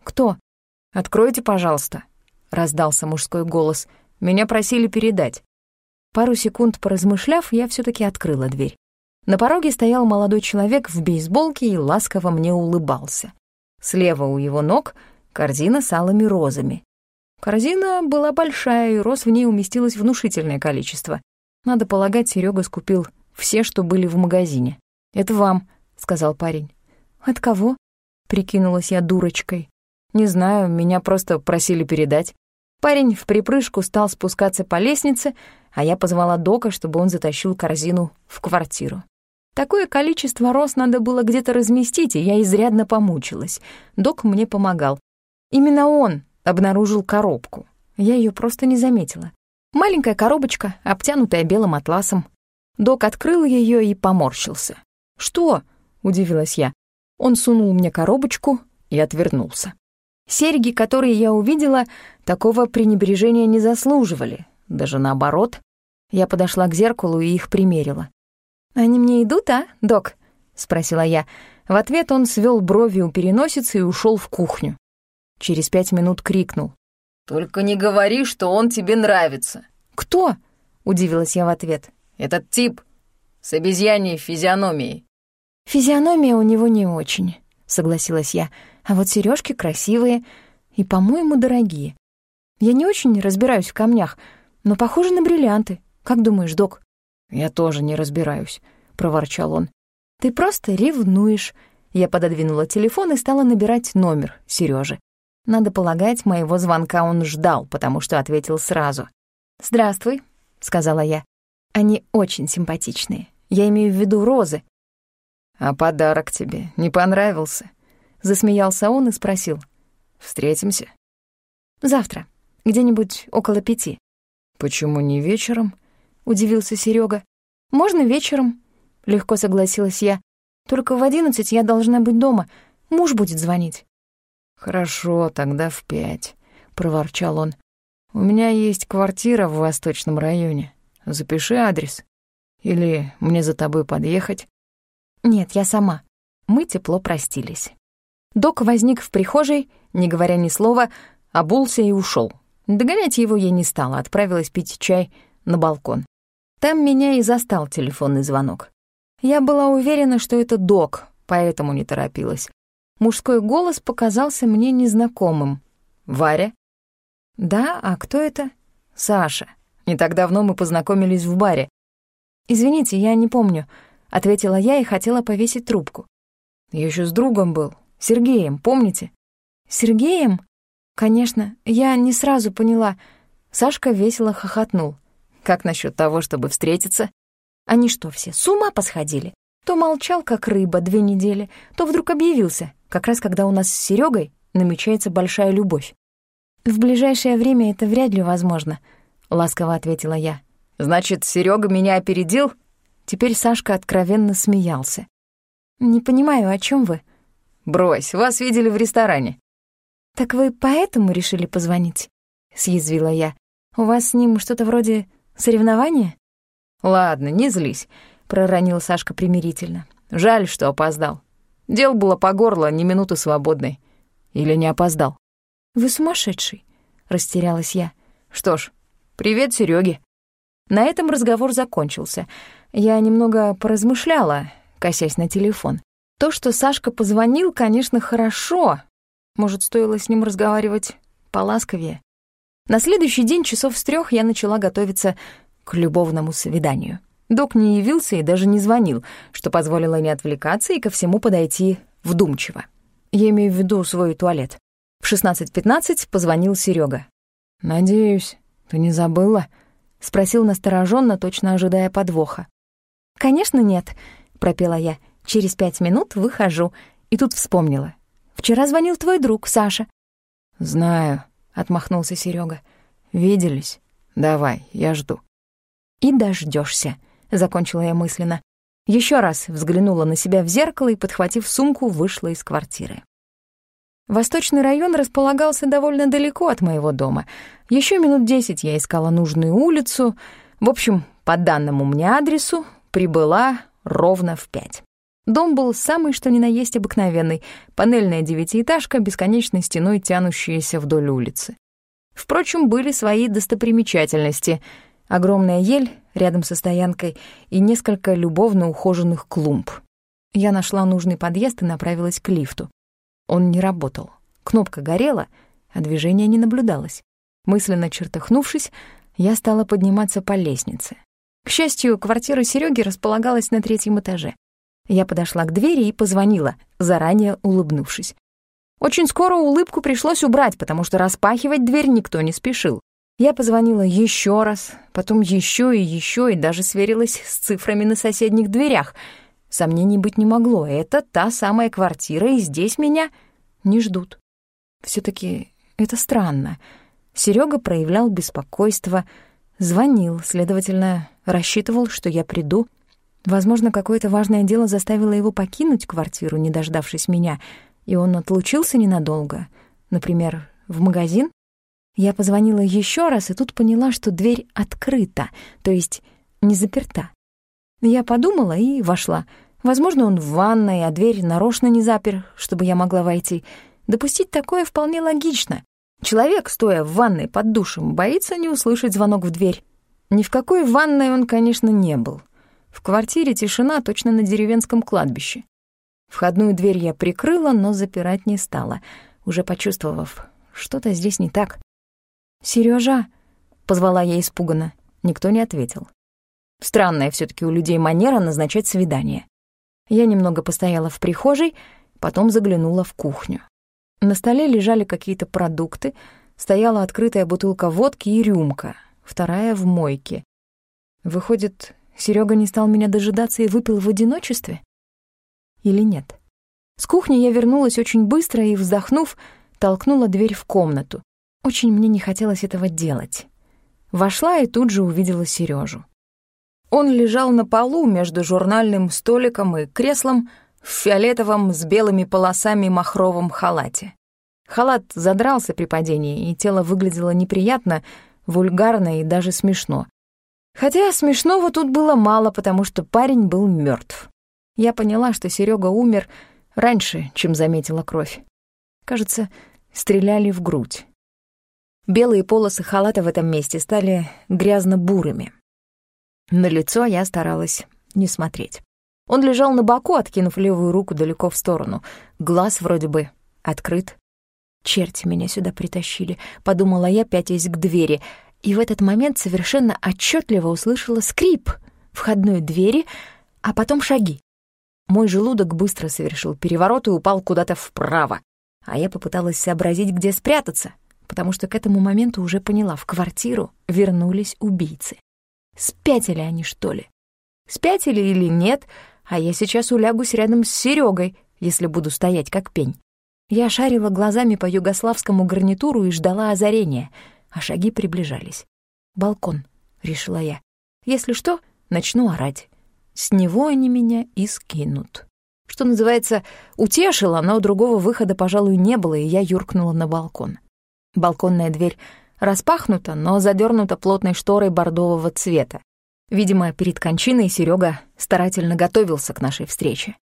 «Кто?» «Откройте, пожалуйста», — раздался мужской голос. «Меня просили передать». Пару секунд поразмышляв, я все таки открыла дверь. На пороге стоял молодой человек в бейсболке и ласково мне улыбался. Слева у его ног корзина с алыми розами. Корзина была большая, и роз в ней уместилось внушительное количество. Надо полагать, Серега скупил все, что были в магазине. «Это вам», — сказал парень. «От кого?» — прикинулась я дурочкой. «Не знаю, меня просто просили передать». Парень в припрыжку стал спускаться по лестнице, а я позвала Дока, чтобы он затащил корзину в квартиру. Такое количество роз надо было где-то разместить, и я изрядно помучилась. Док мне помогал. Именно он обнаружил коробку. Я ее просто не заметила. Маленькая коробочка, обтянутая белым атласом. Док открыл ее и поморщился. «Что?» — удивилась я. Он сунул мне коробочку и отвернулся. Серьги, которые я увидела, такого пренебрежения не заслуживали. Даже наоборот. Я подошла к зеркалу и их примерила. «Они мне идут, а, док?» — спросила я. В ответ он свел брови у переносицы и ушел в кухню. Через пять минут крикнул. «Только не говори, что он тебе нравится». «Кто?» — удивилась я в ответ. «Этот тип с обезьяньей физиономией». «Физиономия у него не очень», — согласилась я. «А вот сережки красивые и, по-моему, дорогие. Я не очень разбираюсь в камнях, но похожи на бриллианты. Как думаешь, док?» «Я тоже не разбираюсь», — проворчал он. «Ты просто ревнуешь». Я пододвинула телефон и стала набирать номер Сережи. Надо полагать, моего звонка он ждал, потому что ответил сразу. «Здравствуй», — сказала я. «Они очень симпатичные. Я имею в виду розы». «А подарок тебе не понравился?» Засмеялся он и спросил. «Встретимся?» «Завтра, где-нибудь около пяти». «Почему не вечером?» — удивился Серега. «Можно вечером», — легко согласилась я. «Только в одиннадцать я должна быть дома. Муж будет звонить». «Хорошо, тогда в пять», — проворчал он. «У меня есть квартира в Восточном районе. Запиши адрес. Или мне за тобой подъехать?» «Нет, я сама». Мы тепло простились. Док возник в прихожей, не говоря ни слова, обулся и ушел. Догонять его я не стала, отправилась пить чай на балкон. Там меня и застал телефонный звонок. Я была уверена, что это док, поэтому не торопилась. Мужской голос показался мне незнакомым. «Варя?» «Да, а кто это?» «Саша. Не так давно мы познакомились в баре». «Извините, я не помню», — ответила я и хотела повесить трубку. «Я ещё с другом был, Сергеем, помните?» «Сергеем?» «Конечно, я не сразу поняла». Сашка весело хохотнул. Как насчет того, чтобы встретиться? Они что, все с ума посходили? То молчал, как рыба, две недели, то вдруг объявился, как раз когда у нас с Серегой намечается большая любовь. «В ближайшее время это вряд ли возможно», — ласково ответила я. «Значит, Серега меня опередил?» Теперь Сашка откровенно смеялся. «Не понимаю, о чем вы?» «Брось, вас видели в ресторане». «Так вы поэтому решили позвонить?» — съязвила я. «У вас с ним что-то вроде Соревнования? Ладно, не злись, проронил Сашка примирительно. Жаль, что опоздал. Дел было по горло, ни минуты свободной. Или не опоздал? Вы сумасшедший, растерялась я. Что ж, привет Сереге. На этом разговор закончился. Я немного поразмышляла, косясь на телефон. То, что Сашка позвонил, конечно, хорошо. Может, стоило с ним разговаривать поласковее. На следующий день часов с трех я начала готовиться к любовному свиданию. Док не явился и даже не звонил, что позволило не отвлекаться и ко всему подойти вдумчиво. Я имею в виду свой туалет. В 16.15 позвонил Серега. «Надеюсь, ты не забыла?» — спросил настороженно, точно ожидая подвоха. «Конечно нет», — пропела я. «Через пять минут выхожу». И тут вспомнила. «Вчера звонил твой друг, Саша». «Знаю», — отмахнулся Серега. «Виделись? Давай, я жду». «И дождешься, закончила я мысленно. Еще раз взглянула на себя в зеркало и, подхватив сумку, вышла из квартиры. Восточный район располагался довольно далеко от моего дома. Еще минут десять я искала нужную улицу. В общем, по данному мне адресу прибыла ровно в пять. Дом был самый что ни на есть обыкновенный, панельная девятиэтажка, бесконечной стеной тянущаяся вдоль улицы. Впрочем, были свои достопримечательности. Огромная ель рядом со стоянкой и несколько любовно ухоженных клумб. Я нашла нужный подъезд и направилась к лифту. Он не работал. Кнопка горела, а движения не наблюдалось. Мысленно чертыхнувшись, я стала подниматься по лестнице. К счастью, квартира Серёги располагалась на третьем этаже. Я подошла к двери и позвонила, заранее улыбнувшись. Очень скоро улыбку пришлось убрать, потому что распахивать дверь никто не спешил. Я позвонила еще раз, потом еще и еще, и даже сверилась с цифрами на соседних дверях. Сомнений быть не могло. Это та самая квартира, и здесь меня не ждут. все таки это странно. Серега проявлял беспокойство, звонил, следовательно, рассчитывал, что я приду — Возможно, какое-то важное дело заставило его покинуть квартиру, не дождавшись меня, и он отлучился ненадолго, например, в магазин. Я позвонила еще раз и тут поняла, что дверь открыта, то есть не заперта. Я подумала и вошла. Возможно, он в ванной, а дверь нарочно не запер, чтобы я могла войти. Допустить такое вполне логично. Человек, стоя в ванной под душем, боится не услышать звонок в дверь. Ни в какой ванной он, конечно, не был. В квартире тишина точно на деревенском кладбище. Входную дверь я прикрыла, но запирать не стала, уже почувствовав, что-то здесь не так. «Серёжа!» — позвала я испуганно. Никто не ответил. Странная все таки у людей манера назначать свидание. Я немного постояла в прихожей, потом заглянула в кухню. На столе лежали какие-то продукты, стояла открытая бутылка водки и рюмка, вторая в мойке. Выходит, Серега не стал меня дожидаться и выпил в одиночестве? Или нет? С кухни я вернулась очень быстро и, вздохнув, толкнула дверь в комнату. Очень мне не хотелось этого делать. Вошла и тут же увидела Сережу. Он лежал на полу между журнальным столиком и креслом в фиолетовом с белыми полосами махровом халате. Халат задрался при падении, и тело выглядело неприятно, вульгарно и даже смешно. Хотя смешного тут было мало, потому что парень был мертв. Я поняла, что Серега умер раньше, чем заметила кровь. Кажется, стреляли в грудь. Белые полосы халата в этом месте стали грязно-бурыми. На лицо я старалась не смотреть. Он лежал на боку, откинув левую руку далеко в сторону. Глаз вроде бы открыт. «Черти меня сюда притащили», — подумала я, пятясь к двери и в этот момент совершенно отчетливо услышала скрип входной двери, а потом шаги. Мой желудок быстро совершил переворот и упал куда-то вправо, а я попыталась сообразить, где спрятаться, потому что к этому моменту уже поняла, в квартиру вернулись убийцы. Спятили они, что ли? Спятили или нет, а я сейчас улягусь рядом с Серегой, если буду стоять как пень. Я шарила глазами по югославскому гарнитуру и ждала озарения — а шаги приближались. «Балкон», — решила я. «Если что, начну орать. С него они меня и скинут». Что называется, утешила, но другого выхода, пожалуй, не было, и я юркнула на балкон. Балконная дверь распахнута, но задернута плотной шторой бордового цвета. Видимо, перед кончиной Серега старательно готовился к нашей встрече.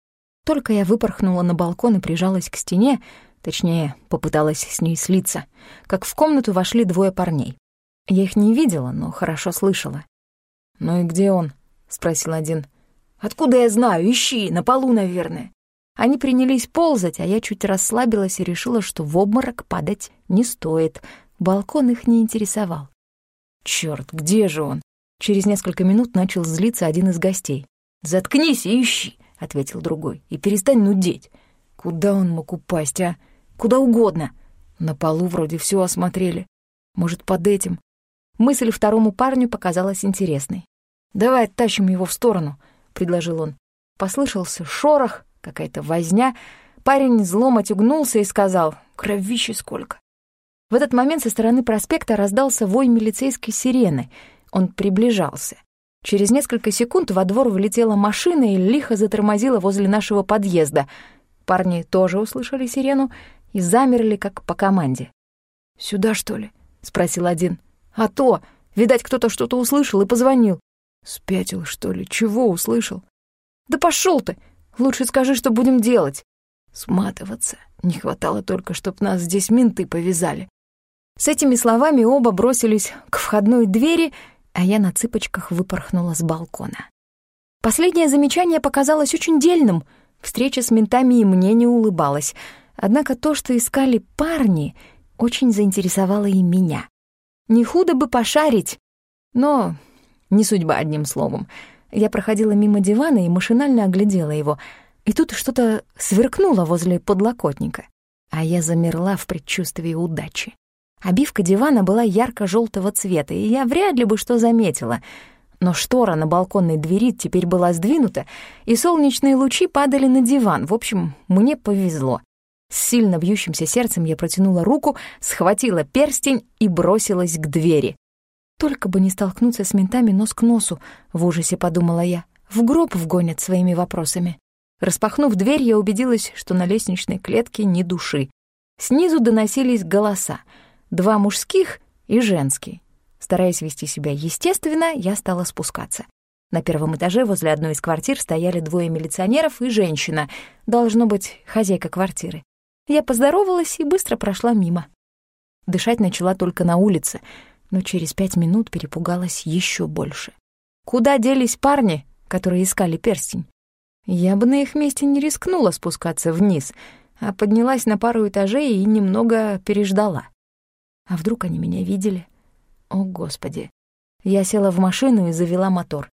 Только я выпорхнула на балкон и прижалась к стене, Точнее, попыталась с ней слиться, как в комнату вошли двое парней. Я их не видела, но хорошо слышала. «Ну и где он?» — спросил один. «Откуда я знаю? Ищи, на полу, наверное». Они принялись ползать, а я чуть расслабилась и решила, что в обморок падать не стоит. Балкон их не интересовал. Черт, где же он? Через несколько минут начал злиться один из гостей. «Заткнись и ищи», — ответил другой, — «и перестань нудеть. Куда он мог упасть, а?» Куда угодно. На полу вроде все осмотрели. Может, под этим? Мысль второму парню показалась интересной. «Давай оттащим его в сторону», — предложил он. Послышался шорох, какая-то возня. Парень злом отюгнулся и сказал «Кровище сколько». В этот момент со стороны проспекта раздался вой милицейской сирены. Он приближался. Через несколько секунд во двор влетела машина и лихо затормозила возле нашего подъезда. Парни тоже услышали сирену и замерли, как по команде. «Сюда, что ли?» — спросил один. «А то! Видать, кто-то что-то услышал и позвонил». «Спятил, что ли? Чего услышал?» «Да пошел ты! Лучше скажи, что будем делать!» «Сматываться. Не хватало только, чтоб нас здесь менты повязали». С этими словами оба бросились к входной двери, а я на цыпочках выпорхнула с балкона. Последнее замечание показалось очень дельным. Встреча с ментами и мне не улыбалась. Однако то, что искали парни, очень заинтересовало и меня. Не худо бы пошарить, но не судьба, одним словом. Я проходила мимо дивана и машинально оглядела его, и тут что-то сверкнуло возле подлокотника, а я замерла в предчувствии удачи. Обивка дивана была ярко желтого цвета, и я вряд ли бы что заметила. Но штора на балконной двери теперь была сдвинута, и солнечные лучи падали на диван. В общем, мне повезло. С сильно бьющимся сердцем я протянула руку, схватила перстень и бросилась к двери. Только бы не столкнуться с ментами нос к носу, в ужасе подумала я. В гроб вгонят своими вопросами. Распахнув дверь, я убедилась, что на лестничной клетке ни души. Снизу доносились голоса — два мужских и женский. Стараясь вести себя естественно, я стала спускаться. На первом этаже возле одной из квартир стояли двое милиционеров и женщина, должно быть, хозяйка квартиры. Я поздоровалась и быстро прошла мимо. Дышать начала только на улице, но через пять минут перепугалась еще больше. Куда делись парни, которые искали перстень? Я бы на их месте не рискнула спускаться вниз, а поднялась на пару этажей и немного переждала. А вдруг они меня видели? О, Господи. Я села в машину и завела мотор.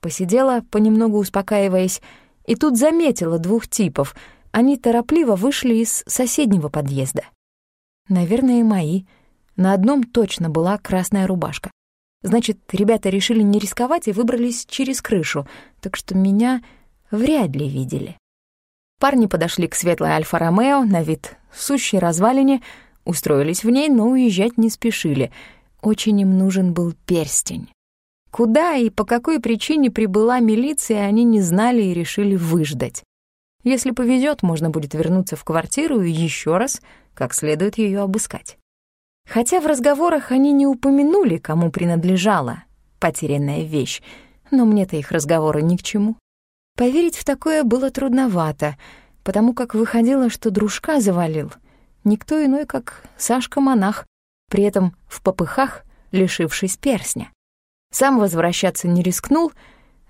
Посидела, понемногу успокаиваясь, и тут заметила двух типов. Они торопливо вышли из соседнего подъезда. Наверное, мои. На одном точно была красная рубашка. Значит, ребята решили не рисковать и выбрались через крышу, так что меня вряд ли видели. Парни подошли к светлой Альфа-Ромео, на вид сущей развалине, Устроились в ней, но уезжать не спешили. Очень им нужен был перстень. Куда и по какой причине прибыла милиция, они не знали и решили выждать. Если повезет, можно будет вернуться в квартиру и еще раз как следует ее обыскать. Хотя в разговорах они не упомянули, кому принадлежала потерянная вещь, но мне-то их разговоры ни к чему. Поверить в такое было трудновато, потому как выходило, что дружка завалил — никто иной, как Сашка-монах, при этом в попыхах, лишившись перстня. Сам возвращаться не рискнул,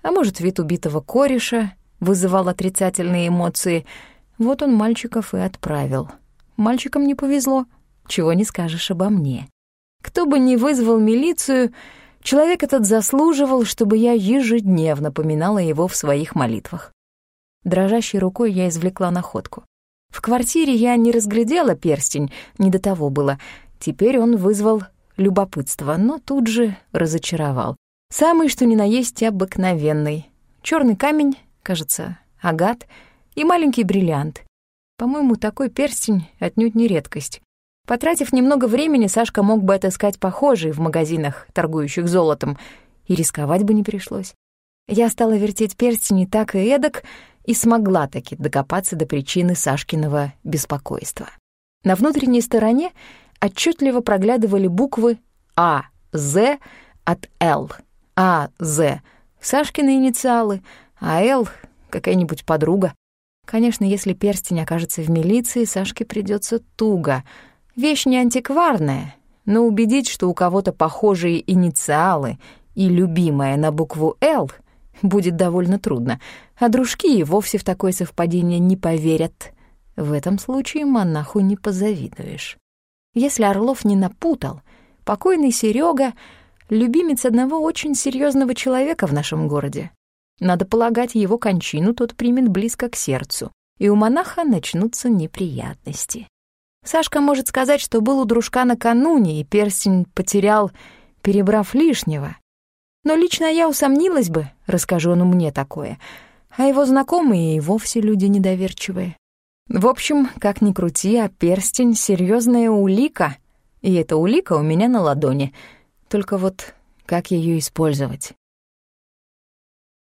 а может, вид убитого кореша вызывал отрицательные эмоции. Вот он мальчиков и отправил. Мальчикам не повезло, чего не скажешь обо мне. Кто бы ни вызвал милицию, человек этот заслуживал, чтобы я ежедневно поминала его в своих молитвах. Дрожащей рукой я извлекла находку. В квартире я не разглядела перстень, не до того было. Теперь он вызвал любопытство, но тут же разочаровал. Самый что ни на есть обыкновенный. Черный камень, кажется, агат, и маленький бриллиант. По-моему, такой перстень отнюдь не редкость. Потратив немного времени, Сашка мог бы отыскать похожий в магазинах, торгующих золотом, и рисковать бы не пришлось. Я стала вертеть перстень и так и эдак, и смогла таки докопаться до причины Сашкиного беспокойства. На внутренней стороне отчетливо проглядывали буквы А, З от Л. А, З — Сашкины инициалы, а Л — какая-нибудь подруга. Конечно, если перстень окажется в милиции, Сашке придется туго. Вещь не антикварная, но убедить, что у кого-то похожие инициалы и любимая на букву «Л» будет довольно трудно, а дружки и вовсе в такое совпадение не поверят. В этом случае монаху не позавидуешь. Если Орлов не напутал, покойный Серега — любимец одного очень серьезного человека в нашем городе. Надо полагать, его кончину тот примет близко к сердцу, и у монаха начнутся неприятности. Сашка может сказать, что был у дружка накануне, и перстень потерял, перебрав лишнего. Но лично я усомнилась бы, расскажу он мне такое, а его знакомые и вовсе люди недоверчивые. В общем, как ни крути, а перстень — серьезная улика, и эта улика у меня на ладони. Только вот как ее использовать?